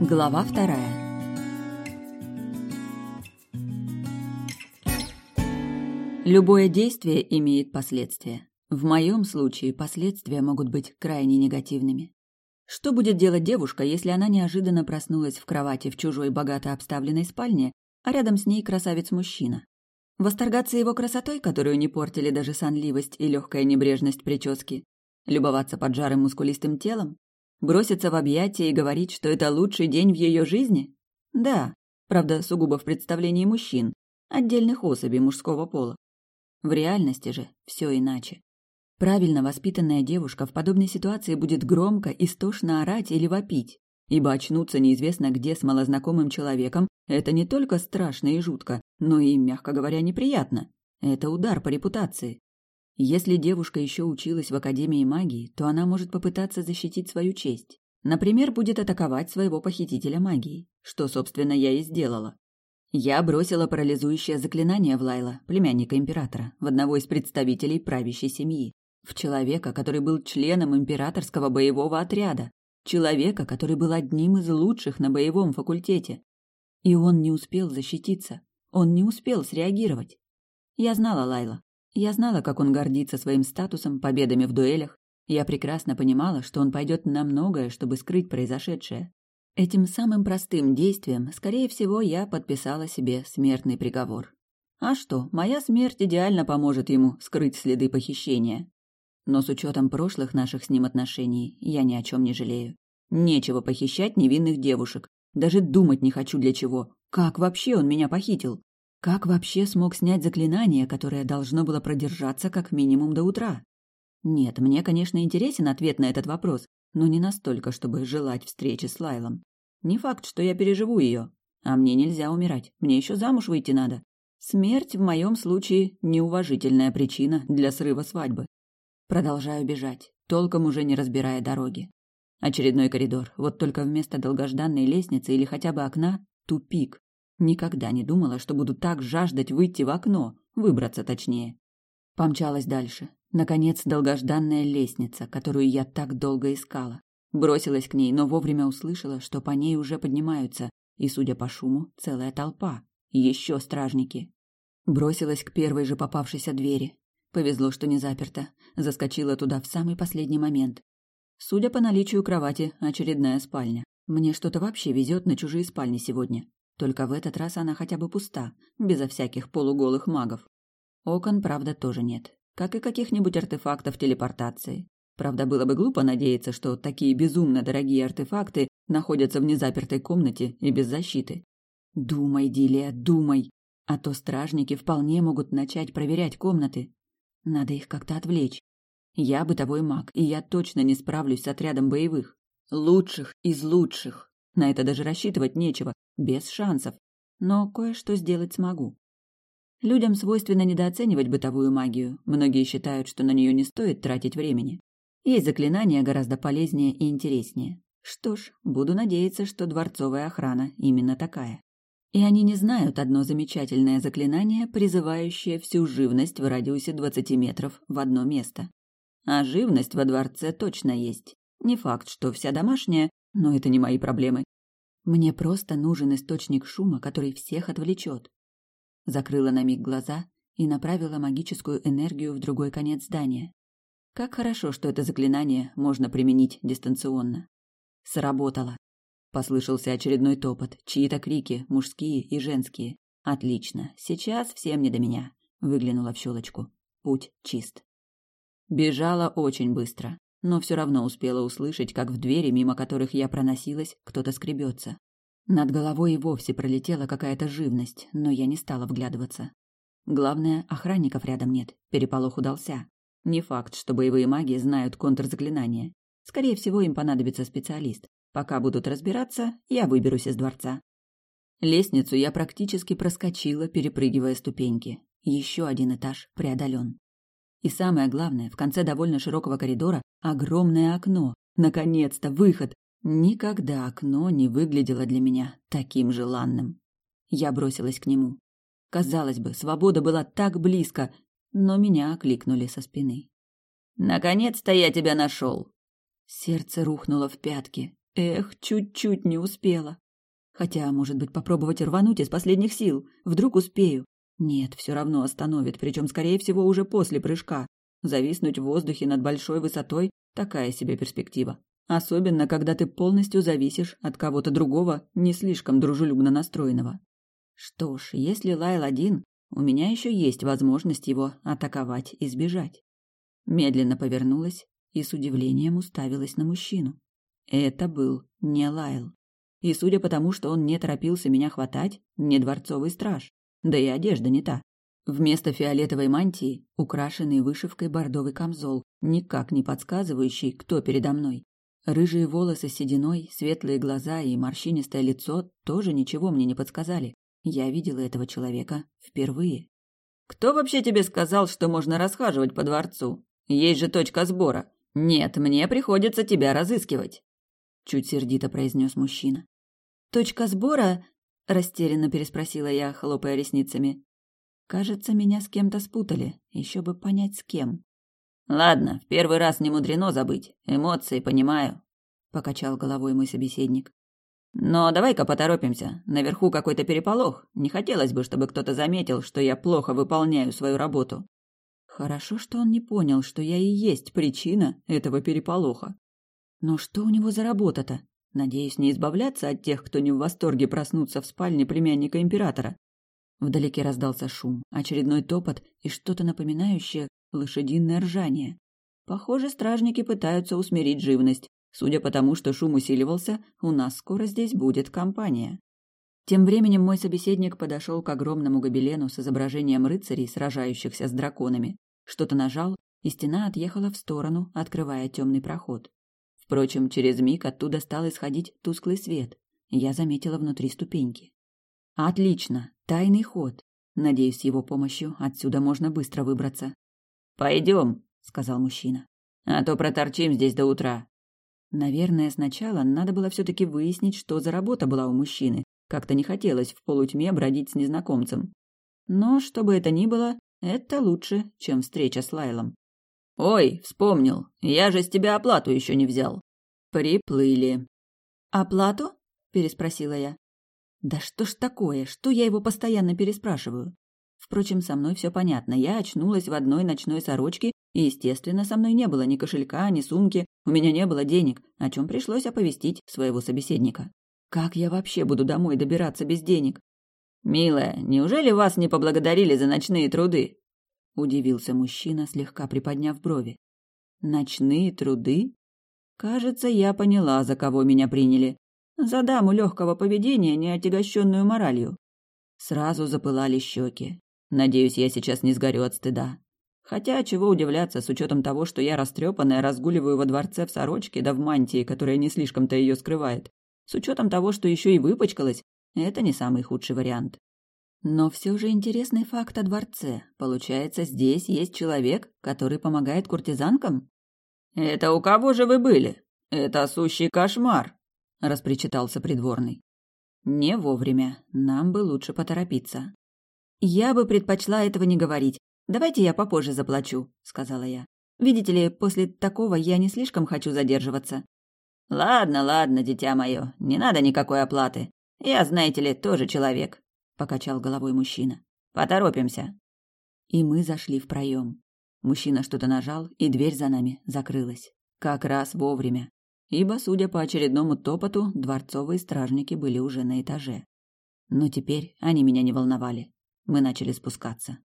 Глава вторая. Любое действие имеет последствия. В моем случае последствия могут быть крайне негативными. Что будет делать девушка, если она неожиданно проснулась в кровати в чужой богато обставленной спальне, а рядом с ней красавец-мужчина? Восторгаться его красотой, которую не портили даже сонливость и легкая небрежность прически? Любоваться поджарым мускулистым телом? Броситься в объятия и говорить, что это лучший день в ее жизни? Да, правда, сугубо в представлении мужчин, отдельных особей мужского пола. В реальности же все иначе. Правильно воспитанная девушка в подобной ситуации будет громко, истошно орать или вопить, ибо очнуться неизвестно где с малознакомым человеком – это не только страшно и жутко, но и, мягко говоря, неприятно. Это удар по репутации. Если девушка еще училась в Академии магии, то она может попытаться защитить свою честь. Например, будет атаковать своего похитителя магии, что, собственно, я и сделала. Я бросила парализующее заклинание в Лайла, племянника императора, в одного из представителей правящей семьи в человека, который был членом императорского боевого отряда, человека, который был одним из лучших на боевом факультете. И он не успел защититься, он не успел среагировать. Я знала Лайла. Я знала, как он гордится своим статусом, победами в дуэлях. Я прекрасно понимала, что он пойдет на многое, чтобы скрыть произошедшее. Этим самым простым действием, скорее всего, я подписала себе смертный приговор. А что, моя смерть идеально поможет ему скрыть следы похищения. Но с учетом прошлых наших с ним отношений, я ни о чем не жалею. Нечего похищать невинных девушек. Даже думать не хочу для чего. Как вообще он меня похитил? Как вообще смог снять заклинание, которое должно было продержаться как минимум до утра? Нет, мне, конечно, интересен ответ на этот вопрос, но не настолько, чтобы желать встречи с Лайлом. Не факт, что я переживу ее. А мне нельзя умирать, мне еще замуж выйти надо. Смерть в моем случае неуважительная причина для срыва свадьбы. Продолжаю бежать, толком уже не разбирая дороги. Очередной коридор, вот только вместо долгожданной лестницы или хотя бы окна – тупик. Никогда не думала, что буду так жаждать выйти в окно, выбраться точнее. Помчалась дальше. Наконец, долгожданная лестница, которую я так долго искала. Бросилась к ней, но вовремя услышала, что по ней уже поднимаются, и, судя по шуму, целая толпа. Еще стражники. Бросилась к первой же попавшейся двери. Повезло, что не заперта. Заскочила туда в самый последний момент. Судя по наличию кровати, очередная спальня. Мне что-то вообще везет на чужие спальни сегодня. Только в этот раз она хотя бы пуста, безо всяких полуголых магов. Окон, правда, тоже нет. Как и каких-нибудь артефактов телепортации. Правда, было бы глупо надеяться, что такие безумно дорогие артефакты находятся в незапертой комнате и без защиты. Думай, Дилия, думай. А то стражники вполне могут начать проверять комнаты. Надо их как-то отвлечь. Я бытовой маг, и я точно не справлюсь с отрядом боевых. Лучших из лучших. На это даже рассчитывать нечего, без шансов. Но кое-что сделать смогу. Людям свойственно недооценивать бытовую магию. Многие считают, что на нее не стоит тратить времени. Есть заклинания гораздо полезнее и интереснее. Что ж, буду надеяться, что дворцовая охрана именно такая. И они не знают одно замечательное заклинание, призывающее всю живность в радиусе двадцати метров в одно место. А живность во дворце точно есть. Не факт, что вся домашняя, но это не мои проблемы. Мне просто нужен источник шума, который всех отвлечет. Закрыла на миг глаза и направила магическую энергию в другой конец здания. Как хорошо, что это заклинание можно применить дистанционно. Сработало. Послышался очередной топот, чьи-то крики, мужские и женские. Отлично, сейчас всем не до меня. Выглянула в щелочку. Путь чист. Бежала очень быстро, но все равно успела услышать, как в двери, мимо которых я проносилась, кто-то скребется. Над головой и вовсе пролетела какая-то живность, но я не стала вглядываться. Главное, охранников рядом нет, переполох удался. Не факт, что боевые маги знают контрзаклинания. Скорее всего, им понадобится специалист. Пока будут разбираться, я выберусь из дворца. Лестницу я практически проскочила, перепрыгивая ступеньки. Еще один этаж преодолен. И самое главное, в конце довольно широкого коридора огромное окно. Наконец-то выход. Никогда окно не выглядело для меня таким желанным. Я бросилась к нему. Казалось бы, свобода была так близко, но меня окликнули со спины. «Наконец-то я тебя нашел!» Сердце рухнуло в пятки. Эх, чуть-чуть не успела. Хотя, может быть, попробовать рвануть из последних сил. Вдруг успею. Нет, все равно остановит, причем, скорее всего, уже после прыжка. Зависнуть в воздухе над большой высотой – такая себе перспектива. Особенно, когда ты полностью зависишь от кого-то другого, не слишком дружелюбно настроенного. Что ж, если Лайл один, у меня еще есть возможность его атаковать и сбежать. Медленно повернулась и с удивлением уставилась на мужчину. Это был не Лайл. И судя по тому, что он не торопился меня хватать, не дворцовый страж. Да и одежда не та. Вместо фиолетовой мантии украшенный вышивкой бордовый камзол, никак не подсказывающий, кто передо мной. Рыжие волосы сединой, светлые глаза и морщинистое лицо тоже ничего мне не подсказали. Я видела этого человека впервые. «Кто вообще тебе сказал, что можно расхаживать по дворцу? Есть же точка сбора. Нет, мне приходится тебя разыскивать», — чуть сердито произнес мужчина. «Точка сбора?» — растерянно переспросила я, хлопая ресницами. Кажется, меня с кем-то спутали. Еще бы понять, с кем. Ладно, в первый раз не мудрено забыть. Эмоции понимаю, покачал головой мой собеседник. Но давай-ка поторопимся. Наверху какой-то переполох. Не хотелось бы, чтобы кто-то заметил, что я плохо выполняю свою работу. Хорошо, что он не понял, что я и есть причина этого переполоха. Но что у него за работа-то? Надеюсь, не избавляться от тех, кто не в восторге проснуться в спальне племянника императора. Вдалеке раздался шум, очередной топот и что-то напоминающее лошадиное ржание. Похоже, стражники пытаются усмирить живность. Судя по тому, что шум усиливался, у нас скоро здесь будет компания. Тем временем мой собеседник подошел к огромному гобелену с изображением рыцарей, сражающихся с драконами. Что-то нажал, и стена отъехала в сторону, открывая темный проход. Впрочем, через миг оттуда стал исходить тусклый свет. Я заметила внутри ступеньки. Отлично, тайный ход. Надеюсь, с его помощью отсюда можно быстро выбраться. Пойдем, сказал мужчина. А то проторчим здесь до утра. Наверное, сначала надо было все-таки выяснить, что за работа была у мужчины. Как-то не хотелось в полутьме бродить с незнакомцем. Но, что бы это ни было, это лучше, чем встреча с Лайлом. «Ой, вспомнил. Я же с тебя оплату еще не взял». «Приплыли». «Оплату?» – переспросила я. Да что ж такое, что я его постоянно переспрашиваю? Впрочем, со мной все понятно. Я очнулась в одной ночной сорочке, и, естественно, со мной не было ни кошелька, ни сумки, у меня не было денег, о чем пришлось оповестить своего собеседника. Как я вообще буду домой добираться без денег? «Милая, неужели вас не поблагодарили за ночные труды?» – удивился мужчина, слегка приподняв брови. «Ночные труды? Кажется, я поняла, за кого меня приняли. За даму легкого поведения, не отягощенную моралью. Сразу запылали щеки. Надеюсь, я сейчас не сгорю от стыда. Хотя, чего удивляться, с учетом того, что я растрепанная разгуливаю во дворце в сорочке, да в мантии, которая не слишком-то ее скрывает. С учетом того, что еще и выпачкалась, это не самый худший вариант. Но все же интересный факт о дворце. Получается, здесь есть человек, который помогает куртизанкам? «Это у кого же вы были? Это сущий кошмар!» – распричитался придворный. «Не вовремя. Нам бы лучше поторопиться». «Я бы предпочла этого не говорить. Давайте я попозже заплачу», – сказала я. «Видите ли, после такого я не слишком хочу задерживаться». «Ладно, ладно, дитя мое, не надо никакой оплаты. Я, знаете ли, тоже человек», – покачал головой мужчина. «Поторопимся». И мы зашли в проем. Мужчина что-то нажал, и дверь за нами закрылась. Как раз вовремя ибо, судя по очередному топоту, дворцовые стражники были уже на этаже. Но теперь они меня не волновали. Мы начали спускаться.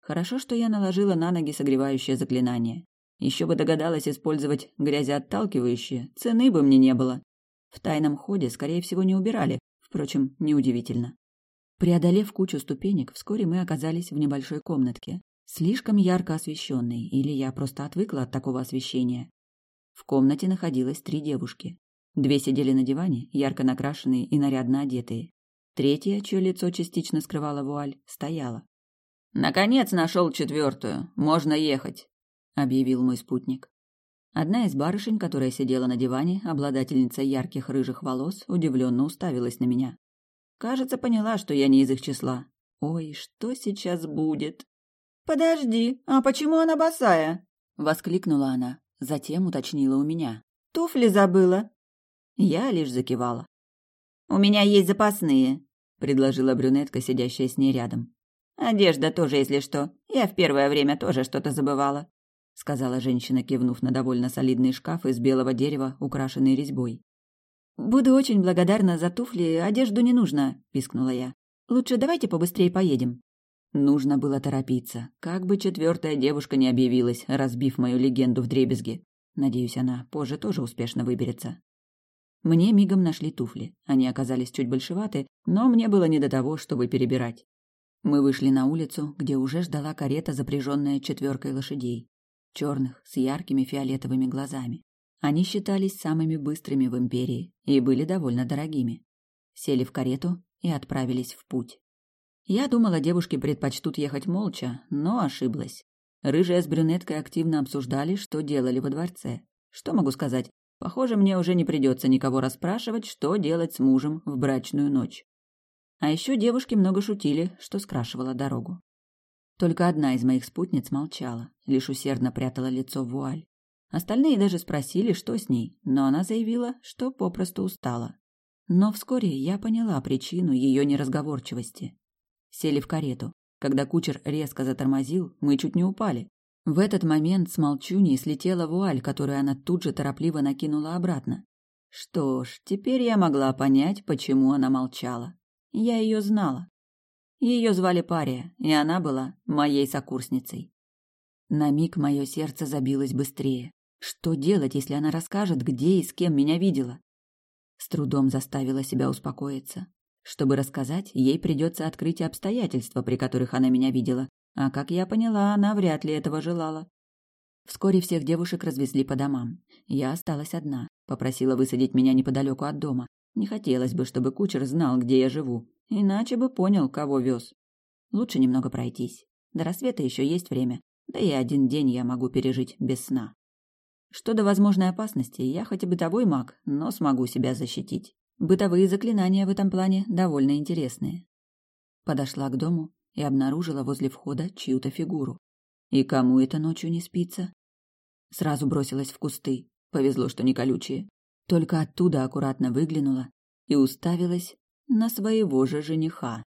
Хорошо, что я наложила на ноги согревающее заклинание. Еще бы догадалась использовать грязеотталкивающее, цены бы мне не было. В тайном ходе, скорее всего, не убирали, впрочем, неудивительно. Преодолев кучу ступенек, вскоре мы оказались в небольшой комнатке, слишком ярко освещенной, или я просто отвыкла от такого освещения. В комнате находилось три девушки. Две сидели на диване, ярко накрашенные и нарядно одетые. Третья, чье лицо частично скрывала вуаль, стояла. «Наконец нашел четвертую. Можно ехать», — объявил мой спутник. Одна из барышень, которая сидела на диване, обладательница ярких рыжих волос, удивленно уставилась на меня. Кажется, поняла, что я не из их числа. Ой, что сейчас будет? «Подожди, а почему она босая?» — воскликнула она. Затем уточнила у меня. «Туфли забыла». Я лишь закивала. «У меня есть запасные», — предложила брюнетка, сидящая с ней рядом. «Одежда тоже, если что. Я в первое время тоже что-то забывала», — сказала женщина, кивнув на довольно солидный шкаф из белого дерева, украшенный резьбой. «Буду очень благодарна за туфли, одежду не нужно», — пискнула я. «Лучше давайте побыстрее поедем». Нужно было торопиться, как бы четвертая девушка не объявилась, разбив мою легенду в дребезги. Надеюсь, она позже тоже успешно выберется. Мне мигом нашли туфли. Они оказались чуть большеваты, но мне было не до того, чтобы перебирать. Мы вышли на улицу, где уже ждала карета, запряженная четверкой лошадей. Черных, с яркими фиолетовыми глазами. Они считались самыми быстрыми в империи и были довольно дорогими. Сели в карету и отправились в путь. Я думала, девушки предпочтут ехать молча, но ошиблась. Рыжая с брюнеткой активно обсуждали, что делали во дворце. Что могу сказать? Похоже, мне уже не придется никого расспрашивать, что делать с мужем в брачную ночь. А еще девушки много шутили, что скрашивало дорогу. Только одна из моих спутниц молчала, лишь усердно прятала лицо в вуаль. Остальные даже спросили, что с ней, но она заявила, что попросту устала. Но вскоре я поняла причину ее неразговорчивости. Сели в карету. Когда кучер резко затормозил, мы чуть не упали. В этот момент с молчуней слетела вуаль, которую она тут же торопливо накинула обратно. Что ж, теперь я могла понять, почему она молчала. Я ее знала. Ее звали Пария, и она была моей сокурсницей. На миг мое сердце забилось быстрее. Что делать, если она расскажет, где и с кем меня видела? С трудом заставила себя успокоиться. Чтобы рассказать, ей придется открыть обстоятельства, при которых она меня видела. А как я поняла, она вряд ли этого желала. Вскоре всех девушек развезли по домам. Я осталась одна. Попросила высадить меня неподалеку от дома. Не хотелось бы, чтобы кучер знал, где я живу, иначе бы понял, кого вез. Лучше немного пройтись. До рассвета еще есть время, да и один день я могу пережить без сна. Что до возможной опасности, я хоть и бытовой маг, но смогу себя защитить. Бытовые заклинания в этом плане довольно интересные. Подошла к дому и обнаружила возле входа чью-то фигуру. И кому это ночью не спится? Сразу бросилась в кусты. Повезло, что не колючие. Только оттуда аккуратно выглянула и уставилась на своего же жениха.